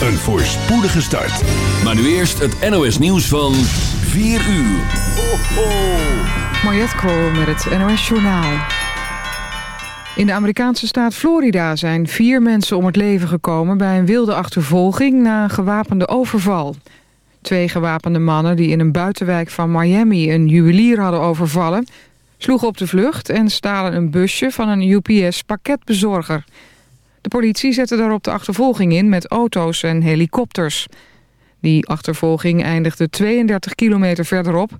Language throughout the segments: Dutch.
een voorspoedige start. Maar nu eerst het NOS nieuws van 4 uur. Ho, ho. Mariette Krol met het NOS Journaal. In de Amerikaanse staat Florida zijn vier mensen om het leven gekomen... bij een wilde achtervolging na een gewapende overval. Twee gewapende mannen die in een buitenwijk van Miami... een juwelier hadden overvallen... sloegen op de vlucht en stalen een busje van een UPS-pakketbezorger... De politie zette daarop de achtervolging in met auto's en helikopters. Die achtervolging eindigde 32 kilometer verderop...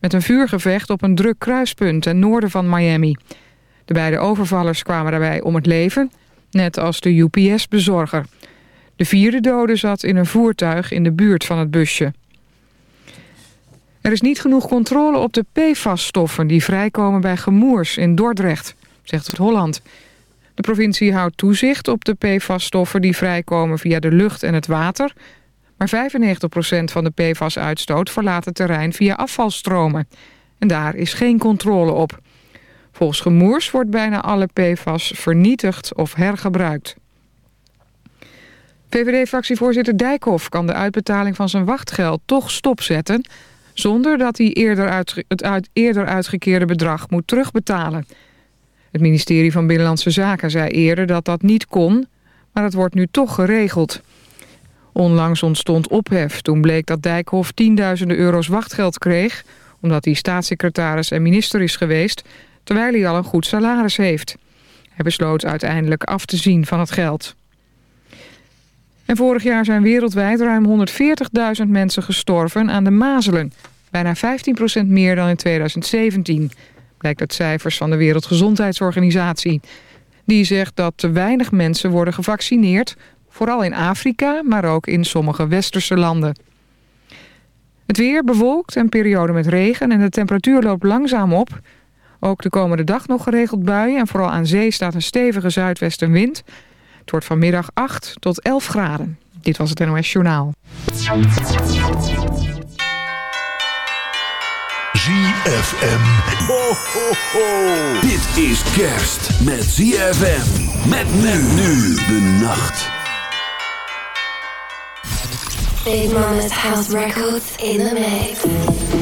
met een vuurgevecht op een druk kruispunt ten noorden van Miami. De beide overvallers kwamen daarbij om het leven, net als de UPS-bezorger. De vierde dode zat in een voertuig in de buurt van het busje. Er is niet genoeg controle op de PFAS-stoffen... die vrijkomen bij gemoers in Dordrecht, zegt het Holland... De provincie houdt toezicht op de PFAS-stoffen die vrijkomen via de lucht en het water. Maar 95% van de PFAS-uitstoot verlaat het terrein via afvalstromen. En daar is geen controle op. Volgens Gemoers wordt bijna alle PFAS vernietigd of hergebruikt. VVD-fractievoorzitter Dijkhoff kan de uitbetaling van zijn wachtgeld toch stopzetten... zonder dat hij eerder het eerder uitgekeerde bedrag moet terugbetalen... Het ministerie van Binnenlandse Zaken zei eerder dat dat niet kon, maar het wordt nu toch geregeld. Onlangs ontstond ophef toen bleek dat Dijkhoff tienduizenden euro's wachtgeld kreeg... omdat hij staatssecretaris en minister is geweest... terwijl hij al een goed salaris heeft. Hij besloot uiteindelijk af te zien van het geld. En vorig jaar zijn wereldwijd ruim 140.000 mensen gestorven aan de mazelen. Bijna 15% meer dan in 2017 blijkt uit cijfers van de Wereldgezondheidsorganisatie. Die zegt dat te weinig mensen worden gevaccineerd, vooral in Afrika, maar ook in sommige westerse landen. Het weer bewolkt en periode met regen en de temperatuur loopt langzaam op. Ook de komende dag nog geregeld buien en vooral aan zee staat een stevige zuidwestenwind. Het wordt vanmiddag 8 tot 11 graden. Dit was het NOS Journaal. ZFM. Ho, ho, ho. Dit is kerst met ZFM. Met men nu de nacht. Big Mama's House Records in the mix.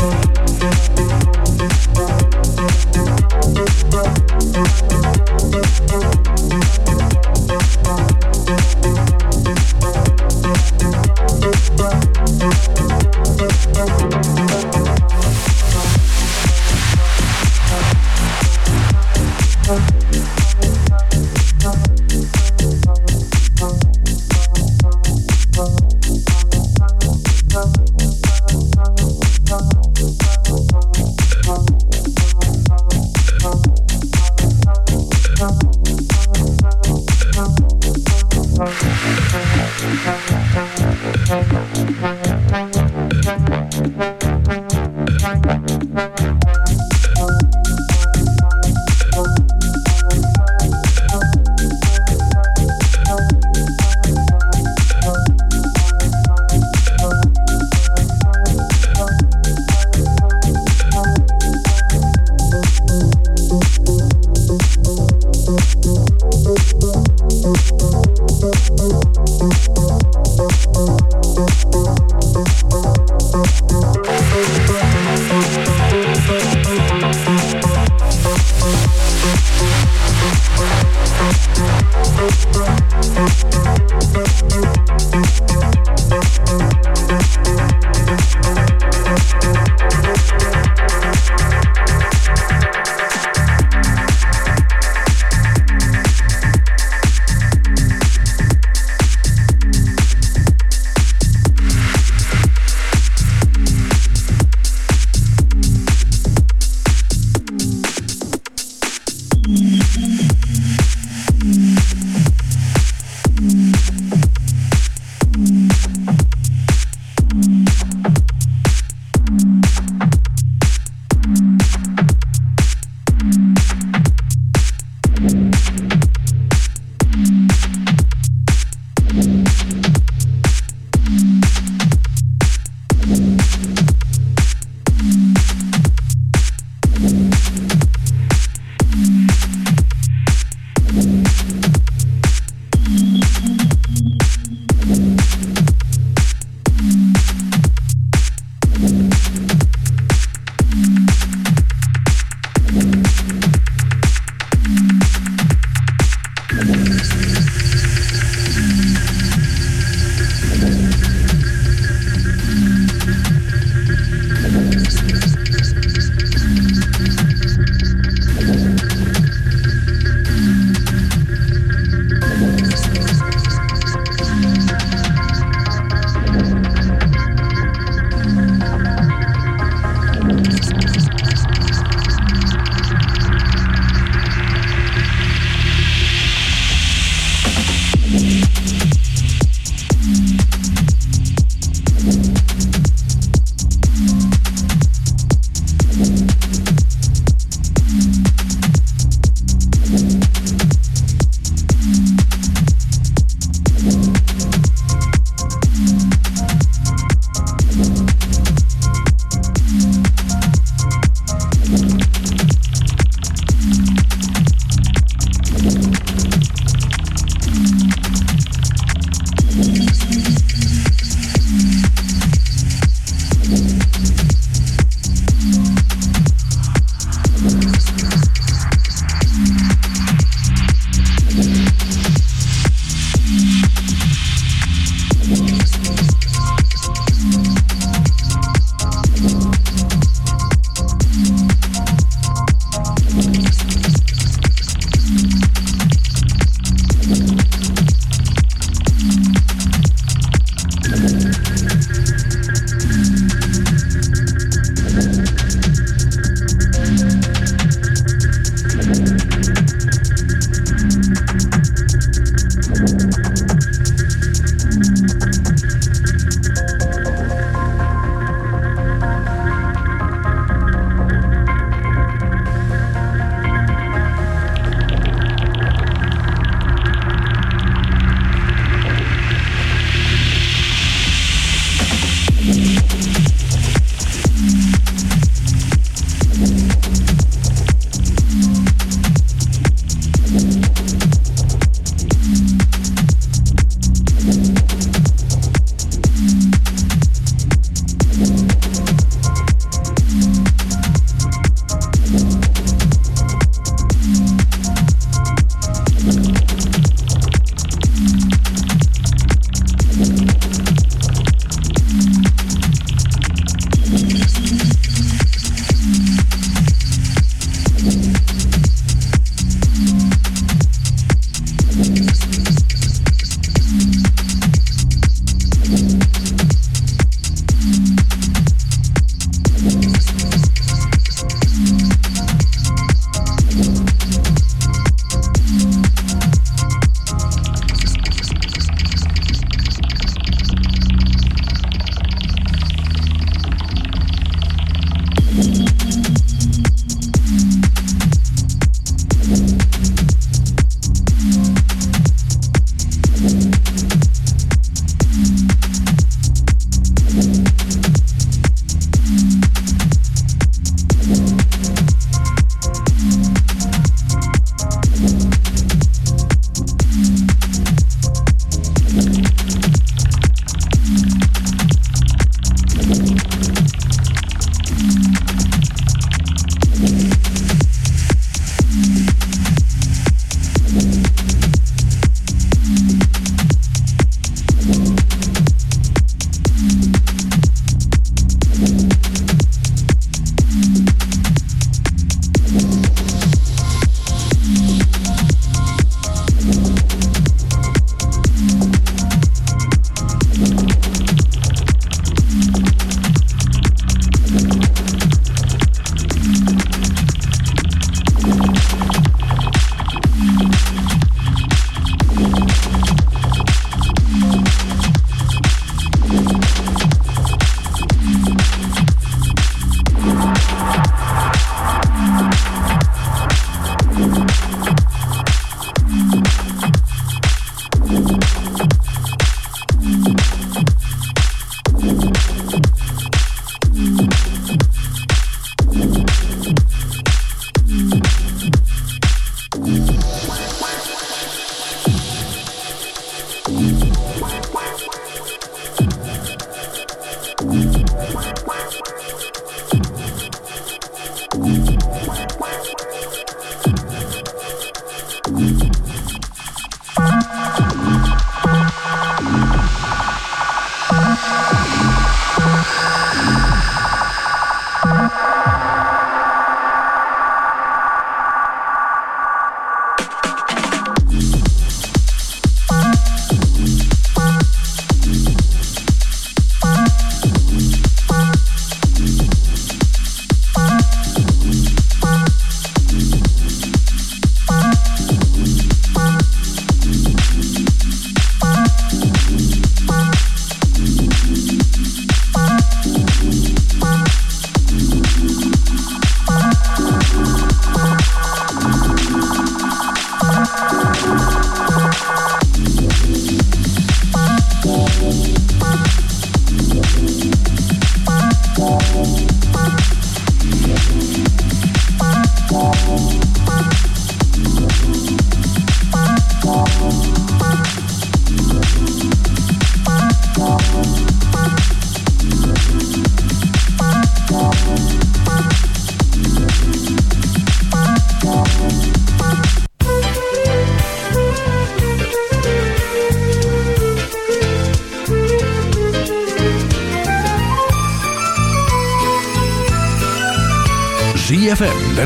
Thank